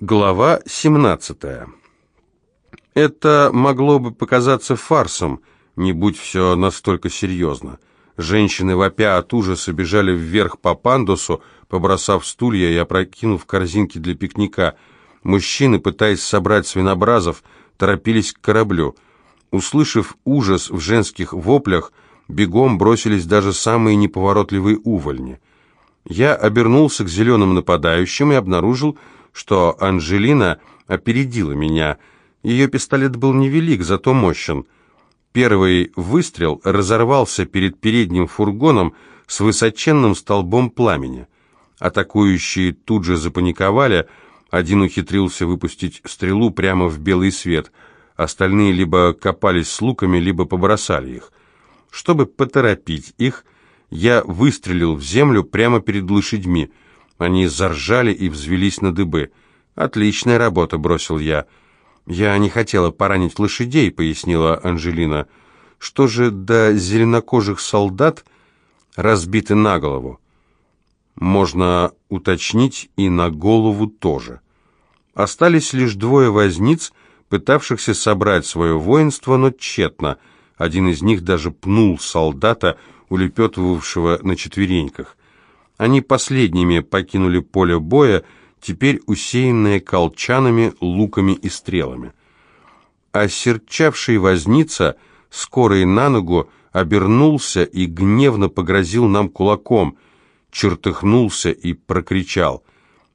Глава 17. Это могло бы показаться фарсом, не будь все настолько серьезно. Женщины, вопя от ужаса, бежали вверх по пандусу, побросав стулья и опрокинув корзинки для пикника. Мужчины, пытаясь собрать свинобразов, торопились к кораблю. Услышав ужас в женских воплях, бегом бросились даже самые неповоротливые увольни. Я обернулся к зеленым нападающим и обнаружил, что Анжелина опередила меня. Ее пистолет был невелик, зато мощен. Первый выстрел разорвался перед передним фургоном с высоченным столбом пламени. Атакующие тут же запаниковали, один ухитрился выпустить стрелу прямо в белый свет, остальные либо копались с луками, либо побросали их. Чтобы поторопить их, я выстрелил в землю прямо перед лошадьми — они заржали и взвелись на дыбы. «Отличная работа», — бросил я. «Я не хотела поранить лошадей», — пояснила Анжелина. «Что же до зеленокожих солдат разбиты на голову?» «Можно уточнить и на голову тоже». Остались лишь двое возниц, пытавшихся собрать свое воинство, но тщетно. Один из них даже пнул солдата, улепетывавшего на четвереньках. Они последними покинули поле боя, теперь усеянное колчанами, луками и стрелами. Осерчавший возница, скорый на ногу, обернулся и гневно погрозил нам кулаком, чертыхнулся и прокричал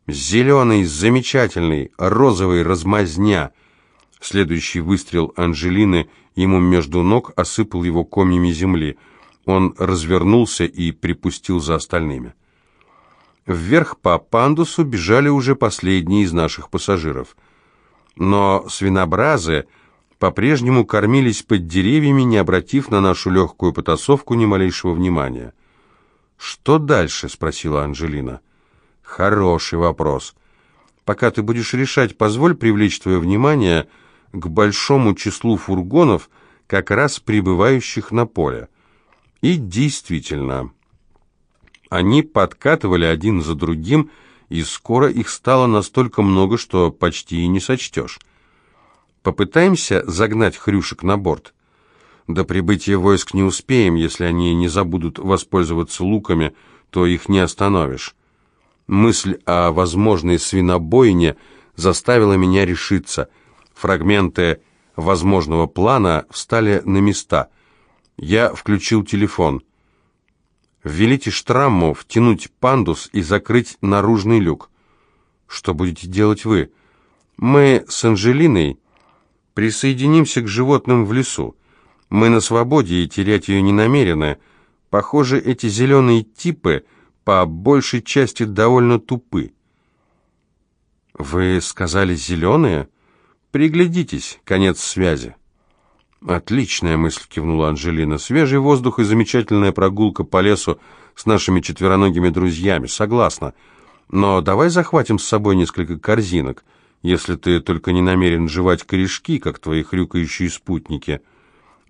«Зеленый, замечательный, розовый, размазня!» Следующий выстрел Анжелины ему между ног осыпал его комьями земли. Он развернулся и припустил за остальными. Вверх по пандусу бежали уже последние из наших пассажиров. Но свинобразы по-прежнему кормились под деревьями, не обратив на нашу легкую потасовку ни малейшего внимания. «Что дальше?» — спросила Анжелина. «Хороший вопрос. Пока ты будешь решать, позволь привлечь твое внимание к большому числу фургонов, как раз прибывающих на поле». И действительно, они подкатывали один за другим, и скоро их стало настолько много, что почти и не сочтешь. Попытаемся загнать хрюшек на борт. До прибытия войск не успеем, если они не забудут воспользоваться луками, то их не остановишь. Мысль о возможной свинобойне заставила меня решиться. Фрагменты возможного плана встали на места. Я включил телефон — Велите Штрамму втянуть пандус и закрыть наружный люк. Что будете делать вы? Мы с Анжелиной присоединимся к животным в лесу. Мы на свободе и терять ее не намерены. Похоже, эти зеленые типы по большей части довольно тупы. Вы сказали «зеленые»? Приглядитесь, конец связи. «Отличная мысль», — кивнула Анжелина. «Свежий воздух и замечательная прогулка по лесу с нашими четвероногими друзьями. Согласна. Но давай захватим с собой несколько корзинок, если ты только не намерен жевать корешки, как твои хрюкающие спутники».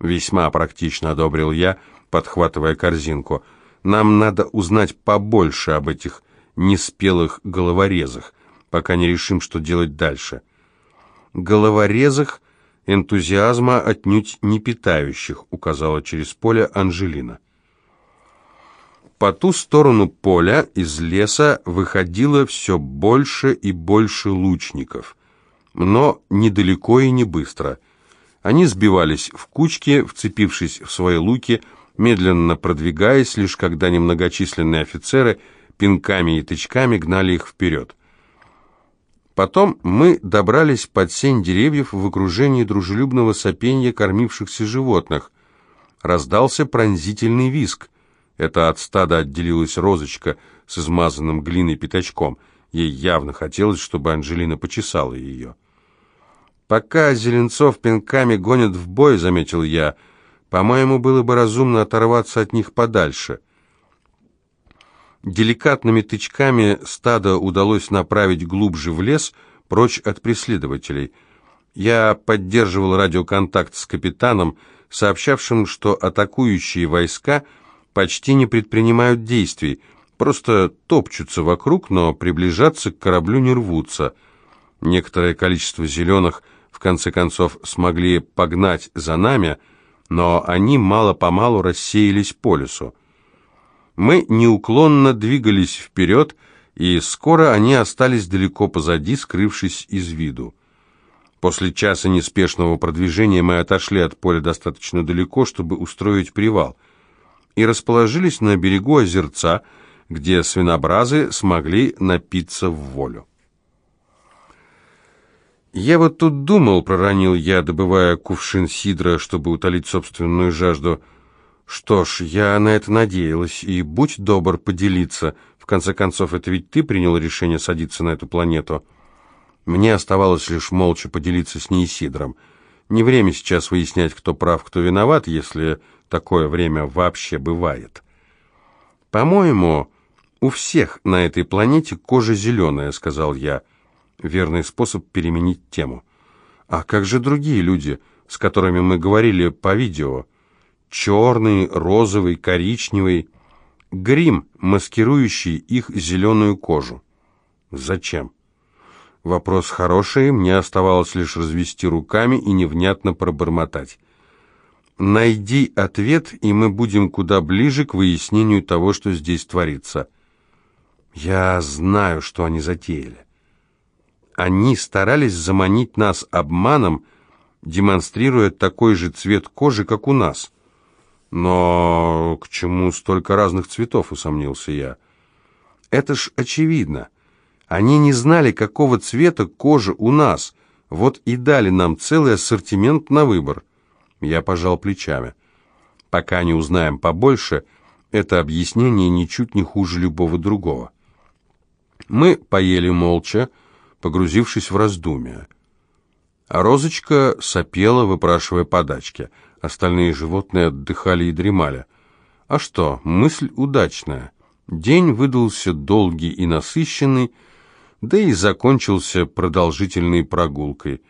«Весьма практично», — одобрил я, подхватывая корзинку. «Нам надо узнать побольше об этих неспелых головорезах, пока не решим, что делать дальше». «Головорезах?» Энтузиазма отнюдь не питающих, указала через поле Анжелина. По ту сторону поля из леса выходило все больше и больше лучников, но недалеко и не быстро. Они сбивались в кучки, вцепившись в свои луки, медленно продвигаясь, лишь когда немногочисленные офицеры пинками и тычками гнали их вперед. Потом мы добрались под сень деревьев в окружении дружелюбного сопенья кормившихся животных. Раздался пронзительный визг. Это от стада отделилась розочка с измазанным глиной пятачком. Ей явно хотелось, чтобы Анжелина почесала ее. «Пока Зеленцов пинками гонят в бой», — заметил я, — «по-моему, было бы разумно оторваться от них подальше». Деликатными тычками стадо удалось направить глубже в лес, прочь от преследователей. Я поддерживал радиоконтакт с капитаном, сообщавшим, что атакующие войска почти не предпринимают действий, просто топчутся вокруг, но приближаться к кораблю не рвутся. Некоторое количество зеленых в конце концов смогли погнать за нами, но они мало-помалу рассеялись по лесу. Мы неуклонно двигались вперед, и скоро они остались далеко позади, скрывшись из виду. После часа неспешного продвижения мы отошли от поля достаточно далеко, чтобы устроить привал, и расположились на берегу озерца, где свинобразы смогли напиться в волю. «Я вот тут думал», — проронил я, добывая кувшин сидра, чтобы утолить собственную жажду. «Что ж, я на это надеялась, и будь добр поделиться. В конце концов, это ведь ты принял решение садиться на эту планету». Мне оставалось лишь молча поделиться с ней сидром. Не время сейчас выяснять, кто прав, кто виноват, если такое время вообще бывает. «По-моему, у всех на этой планете кожа зеленая», — сказал я. Верный способ переменить тему. «А как же другие люди, с которыми мы говорили по видео? Черный, розовый, коричневый. Грим, маскирующий их зеленую кожу. Зачем?» Вопрос хороший, мне оставалось лишь развести руками и невнятно пробормотать. Найди ответ, и мы будем куда ближе к выяснению того, что здесь творится. Я знаю, что они затеяли. Они старались заманить нас обманом, демонстрируя такой же цвет кожи, как у нас. Но к чему столько разных цветов, усомнился я. Это ж очевидно. Они не знали, какого цвета кожа у нас, вот и дали нам целый ассортимент на выбор. Я пожал плечами. Пока не узнаем побольше, это объяснение ничуть не хуже любого другого. Мы поели молча, погрузившись в раздумья. А Розочка сопела, выпрашивая подачки. Остальные животные отдыхали и дремали. А что, мысль удачная. День выдался долгий и насыщенный, да и закончился продолжительной прогулкой.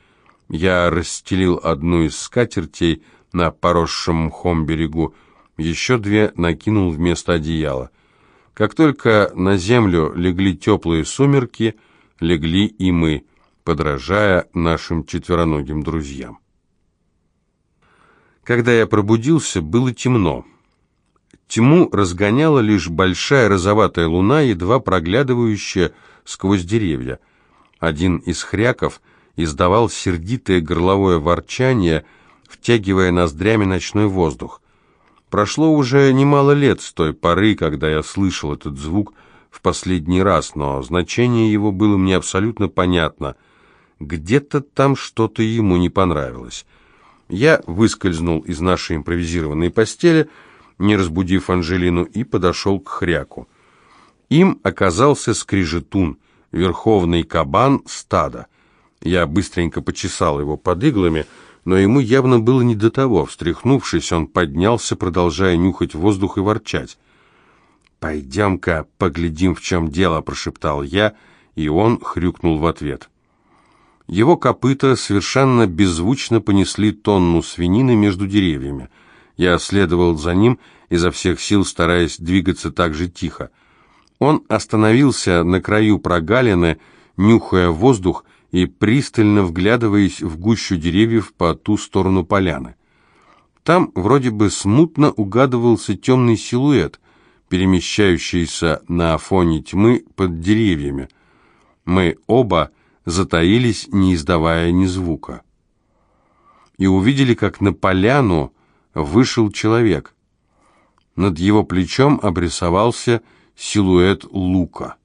Я расстелил одну из скатертей на поросшем мхом берегу, еще две накинул вместо одеяла. Как только на землю легли теплые сумерки, легли и мы, подражая нашим четвероногим друзьям. Когда я пробудился, было темно. Тьму разгоняла лишь большая розоватая луна, едва проглядывающая сквозь деревья. Один из хряков издавал сердитое горловое ворчание, втягивая ноздрями ночной воздух. Прошло уже немало лет с той поры, когда я слышал этот звук в последний раз, но значение его было мне абсолютно понятно. Где-то там что-то ему не понравилось. Я выскользнул из нашей импровизированной постели, не разбудив Анжелину, и подошел к хряку. Им оказался скрижетун, верховный кабан стада. Я быстренько почесал его под иглами, но ему явно было не до того. Встряхнувшись, он поднялся, продолжая нюхать воздух и ворчать. «Пойдем-ка поглядим, в чем дело», — прошептал я, и он хрюкнул в ответ. Его копыта совершенно беззвучно понесли тонну свинины между деревьями. Я следовал за ним, изо всех сил стараясь двигаться так же тихо. Он остановился на краю прогалины, нюхая воздух и пристально вглядываясь в гущу деревьев по ту сторону поляны. Там вроде бы смутно угадывался темный силуэт, перемещающийся на фоне тьмы под деревьями. Мы оба затаились, не издавая ни звука. И увидели, как на поляну вышел человек. Над его плечом обрисовался силуэт лука.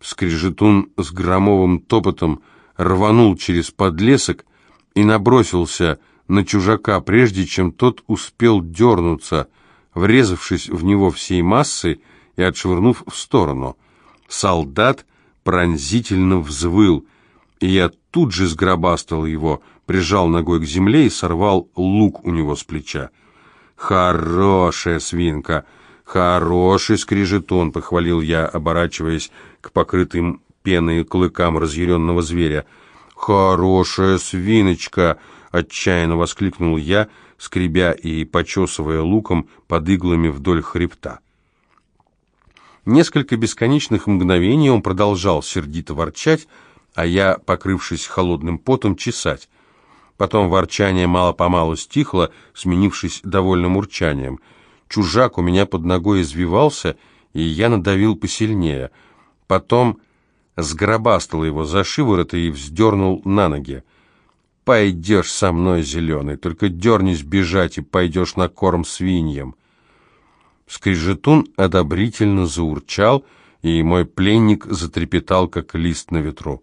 Скрежетун с громовым топотом рванул через подлесок и набросился на чужака, прежде чем тот успел дернуться, врезавшись в него всей массой и отшвырнув в сторону. Солдат пронзительно взвыл, и я тут же сгробастал его, прижал ногой к земле и сорвал лук у него с плеча. «Хорошая свинка!» «Хороший скрежетон», — похвалил я, оборачиваясь к покрытым пеной клыкам разъяренного зверя. «Хорошая свиночка!» — отчаянно воскликнул я, скребя и почесывая луком под иглами вдоль хребта. Несколько бесконечных мгновений он продолжал сердито ворчать, а я, покрывшись холодным потом, чесать. Потом ворчание мало-помалу стихло, сменившись довольным урчанием. Чужак у меня под ногой извивался, и я надавил посильнее. Потом сгробастал его за шиворот и вздернул на ноги. «Пойдешь со мной, зеленый, только дернись бежать и пойдешь на корм свиньям». Скрижетун одобрительно заурчал, и мой пленник затрепетал, как лист на ветру.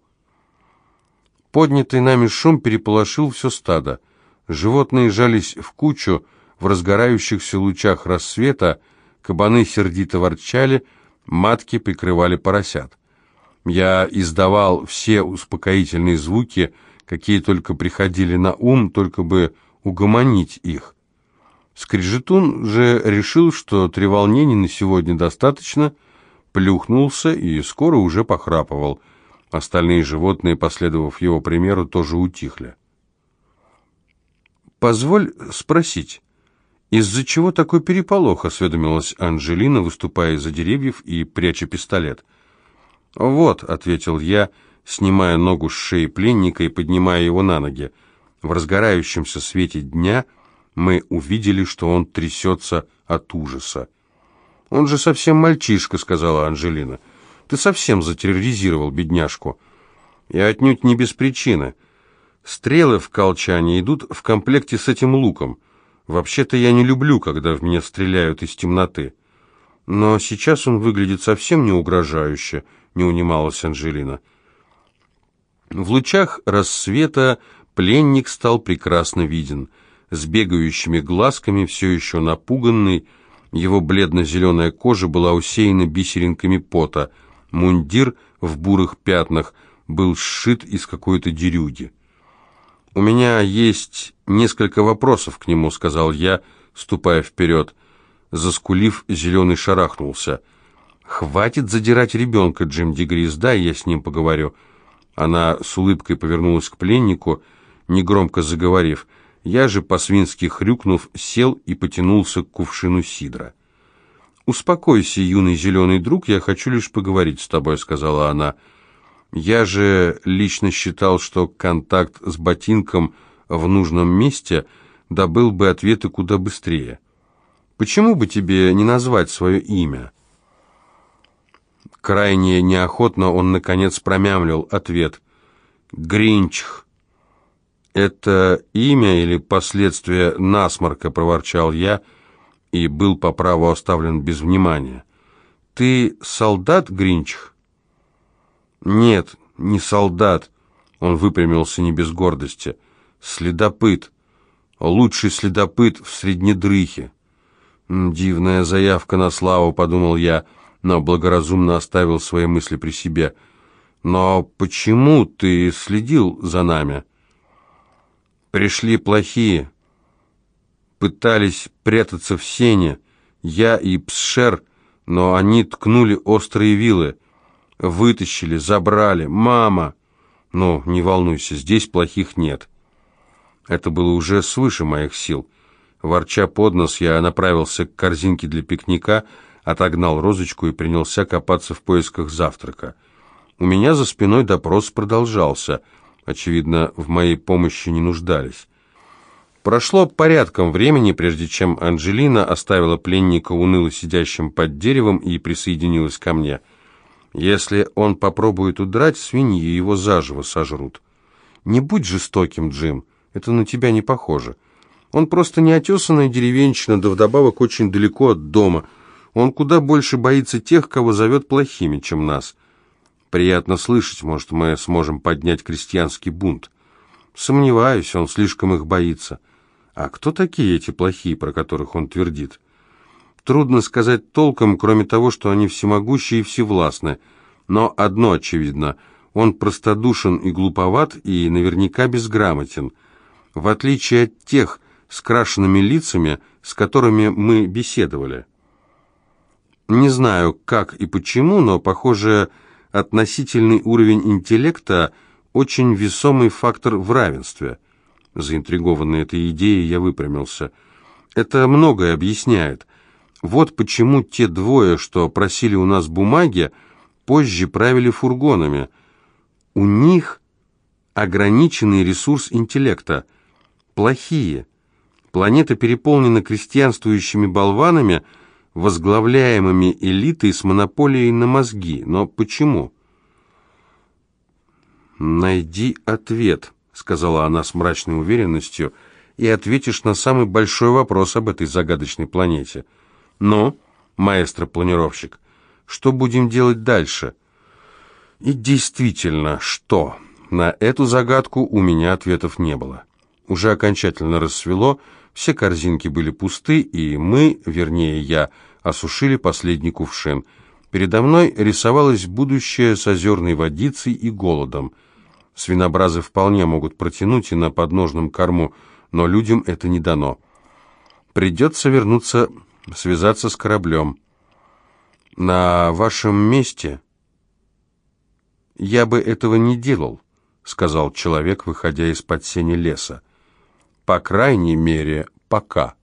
Поднятый нами шум переполошил все стадо. Животные жались в кучу, в разгорающихся лучах рассвета, кабаны сердито ворчали, матки прикрывали поросят. Я издавал все успокоительные звуки, какие только приходили на ум, только бы угомонить их. Скрижетун же решил, что треволнений на сегодня достаточно, плюхнулся и скоро уже похрапывал – Остальные животные, последовав его примеру, тоже утихли. «Позволь спросить, из-за чего такой переполох?» — осведомилась Анжелина, выступая из-за деревьев и пряча пистолет. «Вот», — ответил я, снимая ногу с шеи пленника и поднимая его на ноги. В разгорающемся свете дня мы увидели, что он трясется от ужаса. «Он же совсем мальчишка», — сказала Анжелина. Ты совсем затерроризировал бедняжку. И отнюдь не без причины. Стрелы в колчане идут в комплекте с этим луком. Вообще-то я не люблю, когда в меня стреляют из темноты. Но сейчас он выглядит совсем не угрожающе, не унималась Анжелина. В лучах рассвета пленник стал прекрасно виден. С бегающими глазками, все еще напуганный, его бледно-зеленая кожа была усеяна бисеринками пота – Мундир в бурых пятнах был сшит из какой-то дерюги. «У меня есть несколько вопросов к нему», — сказал я, ступая вперед. Заскулив, зеленый шарахнулся. «Хватит задирать ребенка, Джим Дегрис, дай я с ним поговорю». Она с улыбкой повернулась к пленнику, негромко заговорив. Я же, по-свински хрюкнув, сел и потянулся к кувшину сидра. «Успокойся, юный зеленый друг, я хочу лишь поговорить с тобой», — сказала она. «Я же лично считал, что контакт с ботинком в нужном месте добыл бы ответы куда быстрее. Почему бы тебе не назвать свое имя?» Крайне неохотно он, наконец, промямлил ответ. «Гринчх». «Это имя или последствия насморка?» — проворчал я — и был по праву оставлен без внимания. «Ты солдат, Гринчх?» «Нет, не солдат», — он выпрямился не без гордости. «Следопыт. Лучший следопыт в Среднедрыхе». «Дивная заявка на славу», — подумал я, но благоразумно оставил свои мысли при себе. «Но почему ты следил за нами?» «Пришли плохие», пытались прятаться в сене, я и Псшер, но они ткнули острые вилы. Вытащили, забрали. Мама! Ну, не волнуйся, здесь плохих нет. Это было уже свыше моих сил. Ворча под нос, я направился к корзинке для пикника, отогнал розочку и принялся копаться в поисках завтрака. У меня за спиной допрос продолжался. Очевидно, в моей помощи не нуждались. Прошло порядком времени, прежде чем Анжелина оставила пленника уныло сидящим под деревом и присоединилась ко мне. Если он попробует удрать, свиньи его заживо сожрут. Не будь жестоким, Джим, это на тебя не похоже. Он просто неотесанная деревенщина, да вдобавок очень далеко от дома. Он куда больше боится тех, кого зовет плохими, чем нас. Приятно слышать, может, мы сможем поднять крестьянский бунт. Сомневаюсь, он слишком их боится. А кто такие эти плохие, про которых он твердит? Трудно сказать толком, кроме того, что они всемогущие и всевластны. Но одно очевидно, он простодушен и глуповат, и наверняка безграмотен. В отличие от тех с крашенными лицами, с которыми мы беседовали. Не знаю, как и почему, но, похоже, относительный уровень интеллекта – очень весомый фактор в равенстве – Заинтригованный этой идеей, я выпрямился. Это многое объясняет. Вот почему те двое, что просили у нас бумаги, позже правили фургонами. У них ограниченный ресурс интеллекта. Плохие. Планета переполнена крестьянствующими болванами, возглавляемыми элитой с монополией на мозги. Но почему? «Найди ответ», — сказала она с мрачной уверенностью, «и ответишь на самый большой вопрос об этой загадочной планете. Но, маэстро-планировщик, что будем делать дальше?» И действительно, что? На эту загадку у меня ответов не было. Уже окончательно рассвело, все корзинки были пусты, и мы, вернее я, осушили последний кувшин. Передо мной рисовалось будущее с озерной водицей и голодом. Свинобразы вполне могут протянуть и на подножном корму, но людям это не дано. Придется вернуться, связаться с кораблем. На вашем месте «Я бы этого не делал», — сказал человек, выходя из-под сени леса. «По крайней мере, пока».